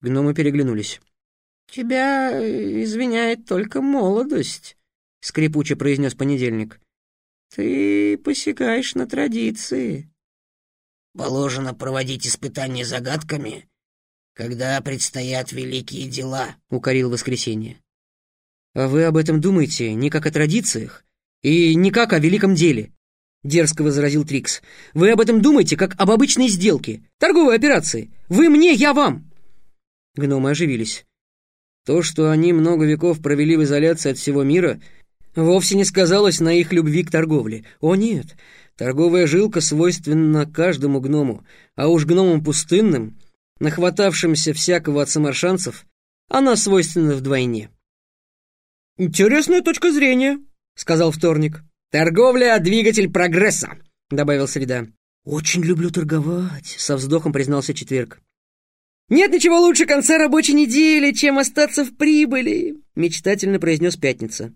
Гномы переглянулись. «Тебя извиняет только молодость», — скрипуче произнес понедельник. «Ты посекаешь на традиции». «Положено проводить испытания загадками, когда предстоят великие дела», — укорил воскресенье. «А вы об этом думаете не как о традициях и не как о великом деле», — дерзко возразил Трикс. «Вы об этом думаете как об обычной сделке, торговой операции. Вы мне, я вам». Гномы оживились. То, что они много веков провели в изоляции от всего мира, вовсе не сказалось на их любви к торговле. О нет, торговая жилка свойственна каждому гному, а уж гномам пустынным, нахватавшимся всякого от самаршанцев, она свойственна вдвойне. «Интересная точка зрения», — сказал вторник. «Торговля — двигатель прогресса», — добавил среда. «Очень люблю торговать», — со вздохом признался четверг. «Нет ничего лучше конца рабочей недели, чем остаться в прибыли», — мечтательно произнес Пятница.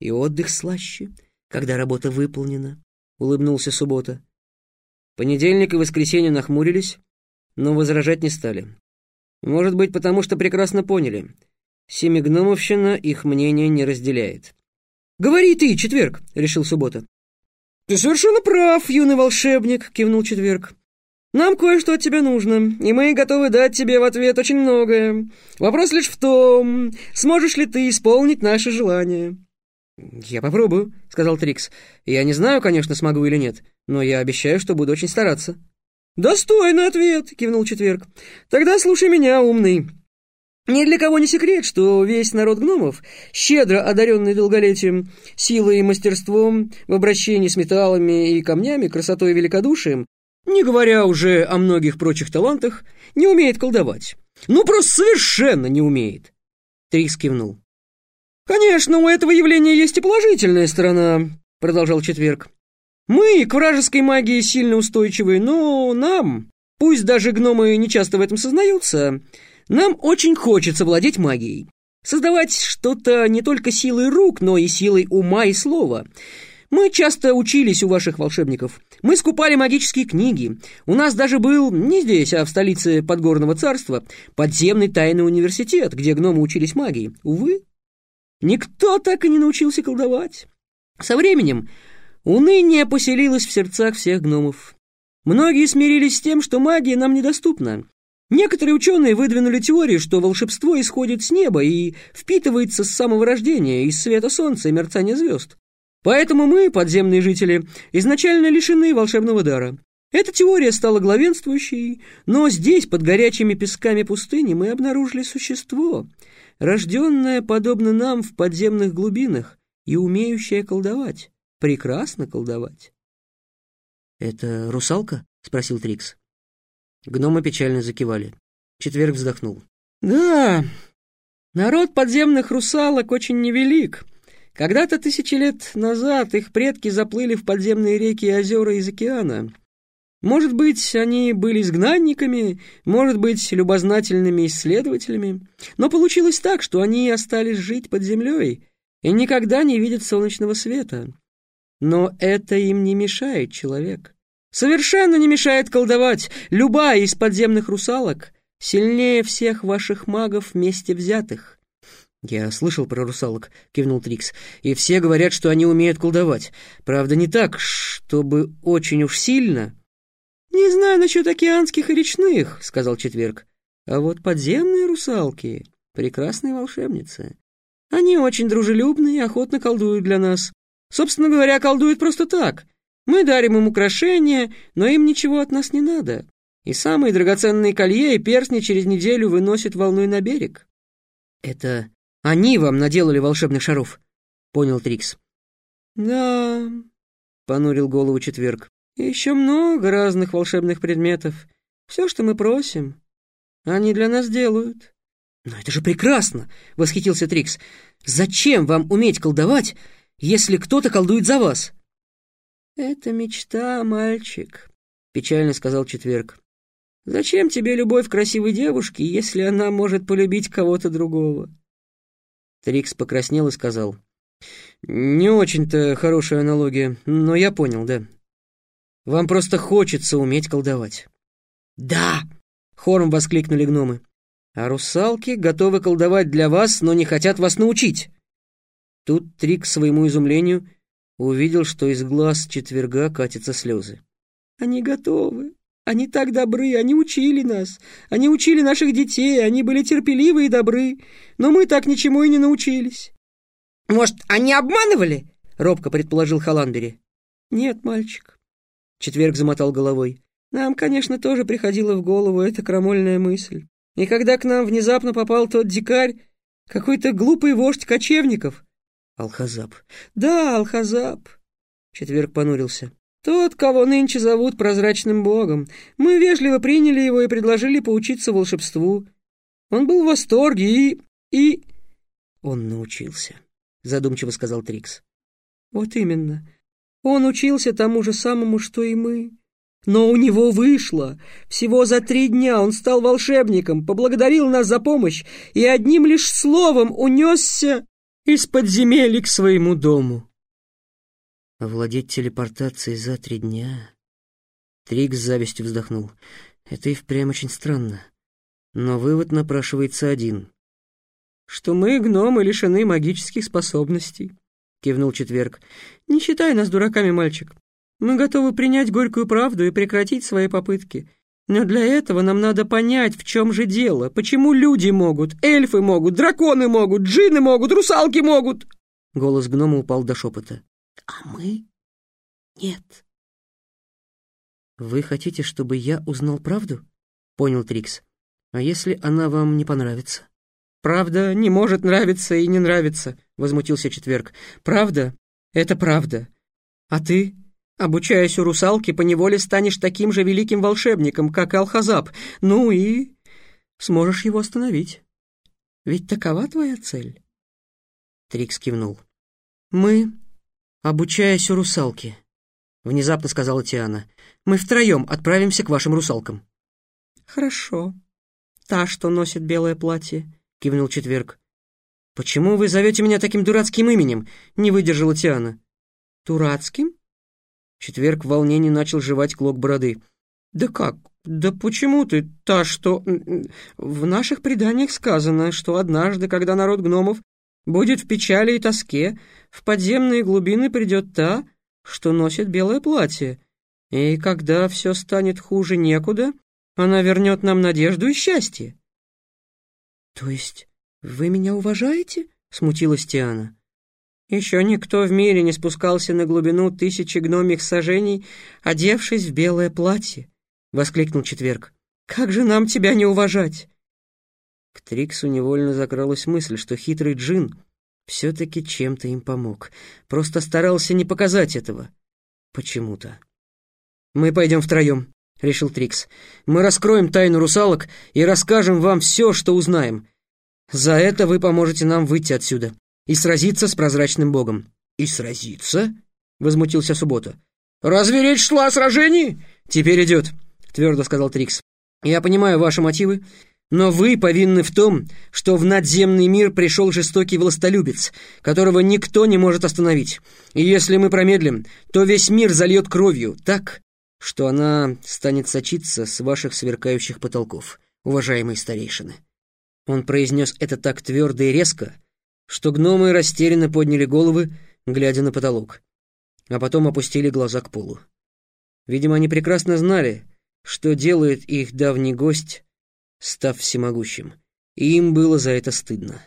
«И отдых слаще, когда работа выполнена», — улыбнулся Суббота. Понедельник и воскресенье нахмурились, но возражать не стали. Может быть, потому что прекрасно поняли. Семигномовщина их мнение не разделяет. «Говори ты, Четверг», — решил Суббота. «Ты совершенно прав, юный волшебник», — кивнул Четверг. Нам кое-что от тебя нужно, и мы готовы дать тебе в ответ очень многое. Вопрос лишь в том, сможешь ли ты исполнить наше желание». «Я попробую», — сказал Трикс. «Я не знаю, конечно, смогу или нет, но я обещаю, что буду очень стараться». «Достойный ответ», — кивнул Четверг. «Тогда слушай меня, умный. Ни для кого не секрет, что весь народ гномов, щедро одаренный долголетием, силой и мастерством в обращении с металлами и камнями, красотой и великодушием, не говоря уже о многих прочих талантах, не умеет колдовать. Ну, просто совершенно не умеет. Трикс кивнул. «Конечно, у этого явления есть и положительная сторона», — продолжал Четверг. «Мы к вражеской магии сильно устойчивы, но нам, пусть даже гномы не часто в этом сознаются, нам очень хочется владеть магией, создавать что-то не только силой рук, но и силой ума и слова». Мы часто учились у ваших волшебников. Мы скупали магические книги. У нас даже был, не здесь, а в столице Подгорного царства, подземный тайный университет, где гномы учились магии. Увы, никто так и не научился колдовать. Со временем уныние поселилось в сердцах всех гномов. Многие смирились с тем, что магия нам недоступна. Некоторые ученые выдвинули теорию, что волшебство исходит с неба и впитывается с самого рождения, из света солнца и мерцания звезд. Поэтому мы, подземные жители, изначально лишены волшебного дара. Эта теория стала главенствующей, но здесь, под горячими песками пустыни, мы обнаружили существо, рожденное, подобно нам, в подземных глубинах и умеющее колдовать, прекрасно колдовать. «Это русалка?» — спросил Трикс. Гномы печально закивали. Четверг вздохнул. «Да, народ подземных русалок очень невелик». Когда-то тысячи лет назад их предки заплыли в подземные реки и озера из океана. Может быть, они были изгнанниками, может быть, любознательными исследователями, но получилось так, что они остались жить под землей и никогда не видят солнечного света. Но это им не мешает человек. Совершенно не мешает колдовать. Любая из подземных русалок сильнее всех ваших магов вместе взятых. «Я слышал про русалок», — кивнул Трикс, — «и все говорят, что они умеют колдовать. Правда, не так, чтобы очень уж сильно». «Не знаю насчет океанских и речных», — сказал Четверг. «А вот подземные русалки — прекрасные волшебницы. Они очень дружелюбны и охотно колдуют для нас. Собственно говоря, колдуют просто так. Мы дарим им украшения, но им ничего от нас не надо. И самые драгоценные колье и перстни через неделю выносят волной на берег». «Это они вам наделали волшебных шаров», — понял Трикс. «Да», — понурил голову Четверг, — «еще много разных волшебных предметов. Все, что мы просим, они для нас делают». «Но это же прекрасно!» — восхитился Трикс. «Зачем вам уметь колдовать, если кто-то колдует за вас?» «Это мечта, мальчик», — печально сказал Четверг. «Зачем тебе любовь красивой девушке, если она может полюбить кого-то другого?» Трикс покраснел и сказал. «Не очень-то хорошая аналогия, но я понял, да. Вам просто хочется уметь колдовать». «Да!» — хором воскликнули гномы. А русалки готовы колдовать для вас, но не хотят вас научить. Тут Трик, к своему изумлению, увидел, что из глаз четверга катятся слезы. «Они готовы. Они так добры, они учили нас. Они учили наших детей, они были терпеливы и добры. Но мы так ничему и не научились». «Может, они обманывали?» — робко предположил Халандери. «Нет, мальчик». Четверг замотал головой. «Нам, конечно, тоже приходила в голову эта крамольная мысль. И когда к нам внезапно попал тот дикарь, какой-то глупый вождь кочевников, Алхазаб. Да, Алхазаб. Четверг понурился. Тот, кого нынче зовут прозрачным богом. Мы вежливо приняли его и предложили поучиться волшебству. Он был в восторге и... и... Он научился, задумчиво сказал Трикс. Вот именно. Он учился тому же самому, что и мы. Но у него вышло. Всего за три дня он стал волшебником, поблагодарил нас за помощь и одним лишь словом унесся из подземелья к своему дому. Овладеть телепортацией за три дня... Трик с завистью вздохнул. Это и впрямь очень странно. Но вывод напрашивается один. «Что мы, гномы, лишены магических способностей», — кивнул Четверг. «Не считай нас дураками, мальчик. Мы готовы принять горькую правду и прекратить свои попытки. Но для этого нам надо понять, в чем же дело. Почему люди могут, эльфы могут, драконы могут, джинны могут, русалки могут. Голос гнома упал до шепота. А мы? Нет. Вы хотите, чтобы я узнал правду? Понял Трикс. А если она вам не понравится? Правда не может нравиться и не нравиться, возмутился Четверг. Правда — это правда. А ты Обучаясь у русалки, поневоле станешь таким же великим волшебником, как Алхазаб. Ну и сможешь его остановить. Ведь такова твоя цель. Трикс кивнул. «Мы, обучаясь у русалки», — внезапно сказала Тиана, — «мы втроем отправимся к вашим русалкам». «Хорошо. Та, что носит белое платье», — кивнул Четверг. «Почему вы зовете меня таким дурацким именем?» — не выдержала Тиана. «Дурацким?» Четверг в волнении начал жевать клок бороды. «Да как? Да почему ты та, что...» «В наших преданиях сказано, что однажды, когда народ гномов будет в печали и тоске, в подземные глубины придет та, что носит белое платье. И когда все станет хуже некуда, она вернет нам надежду и счастье». «То есть вы меня уважаете?» — смутилась Тиана. Еще никто в мире не спускался на глубину тысячи гномих сажений, одевшись в белое платье, — воскликнул Четверг. «Как же нам тебя не уважать?» К Триксу невольно закралась мысль, что хитрый джин все-таки чем-то им помог. Просто старался не показать этого. Почему-то. «Мы пойдем втроем», — решил Трикс. «Мы раскроем тайну русалок и расскажем вам все, что узнаем. За это вы поможете нам выйти отсюда и сразиться с прозрачным богом». «И сразиться?» — возмутился Суббота. «Разве речь шла о сражении?» «Теперь идет», — твердо сказал Трикс. «Я понимаю ваши мотивы, но вы повинны в том, что в надземный мир пришел жестокий властолюбец, которого никто не может остановить. И если мы промедлим, то весь мир зальет кровью так, что она станет сочиться с ваших сверкающих потолков, уважаемые старейшины». Он произнес это так твердо и резко, что гномы растерянно подняли головы, глядя на потолок, а потом опустили глаза к полу. Видимо, они прекрасно знали, что делает их давний гость, став всемогущим, и им было за это стыдно.